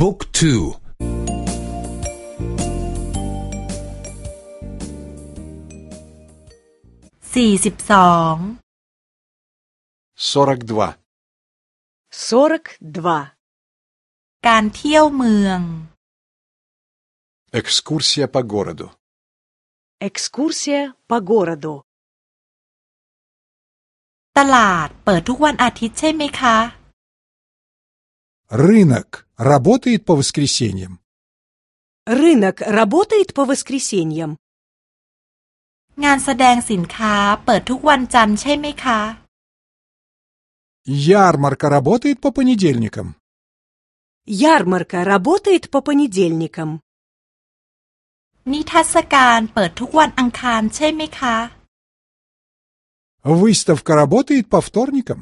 บุ๊กทูสี่สิบสอง 42. 42. การเที่ยวเมือง Экскурсия по городу. Экскурсия по городу. ตลาดเปิดทุกวันอาทิตย์ใช่ไหมคะ Рынок работает по воскресеньям. Рынок работает по воскресеньям. งานแสดงสินค้าเปิดทุกวันจันทร์ใช่ไหมคะ Ярмарка работает по понедельникам. Ярмарка работает по понедельникам. นิทรรศการเปิดทุกวันอังคารใช่ไหมคะ Выставка работает по вторникам.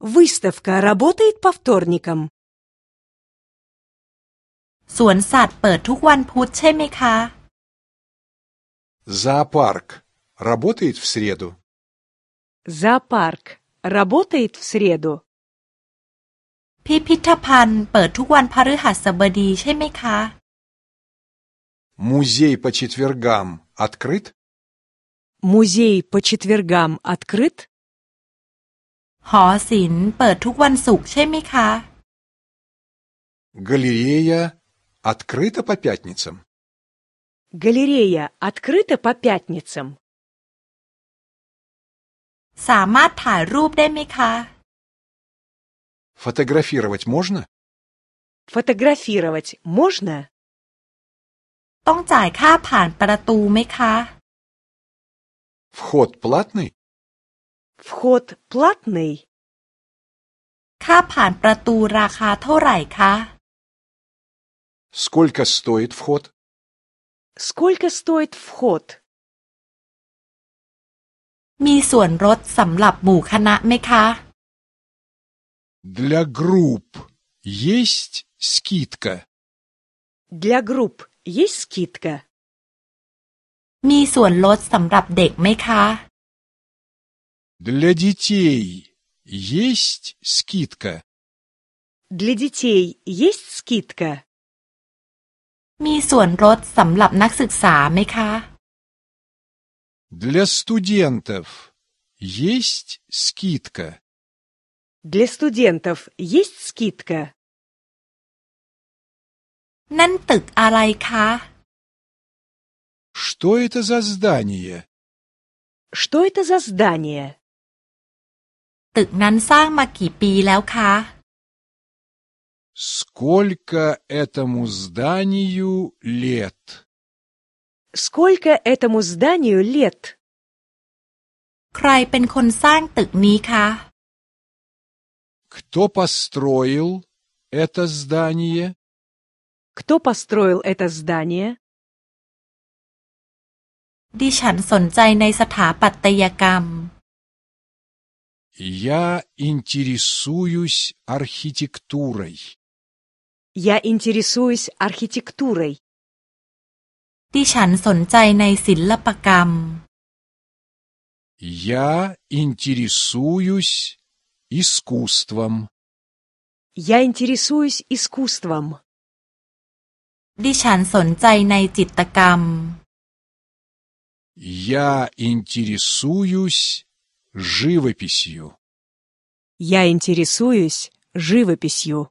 Выставка работает по вторникам. สวนสัตว์เปิดทุกวันพุธใช่ไหมคะ Зоопарк работает в среду. Зоопарк работает в среду. พิพิธภัณฑ์เปิดทุกวันพฤหัสบดีใช่ไหมคะ Музей по четвергам открыт. Музей по четвергам открыт. หอศิลป์เปิดทุกวันศุกร์ใช่ไหมคะ Галерея открыта по пятницам. Галерея открыта по пятницам. สามารถถ่ายรูปได้ไหมคะ Фотографировать можно? Фотографировать можно? ต้องจ่ายค่าผ่านประตูไหมคะ Вход платный? Вход платный. ค่าผ่านประตูราคาเท่าไหร่คะ Сколько стоит вход? Сколько стоит вход? มีส่วนลดสำหรับหมู่คณะไหมคะ Для групп есть скидка. Для групп есть скидка? มีส่วนลดสำหรับเด็กไหมคะ Для детей есть скидка. Для детей есть скидка? มีส่วนลดสำหรับนักศึกษาไหมคะ Для студентов есть скидка. Для студентов есть скидка? นั่นตึกอะไรคะ Что это за здание? Что это за здание? ตึกนั้นสร้างมากี่ปีแล้วคะ Сколько этому зданию лет? Сколько этому зданию лет? ใครเป็นคนสร้างตึกนี้คะ Кто построил это здание? Кто построил это здание? ดิฉันสนใจในสถาปัตยกรรม Я интересуюсь архитектурой. Я интересуюсь архитектурой. ดิฉันสนใจในศิลปกรรม Я интересуюсь искусством. Я интересуюсь искусством. ดิฉันสนใจในจิตรกรรม Я интересуюсь живописью. Я интересуюсь живописью.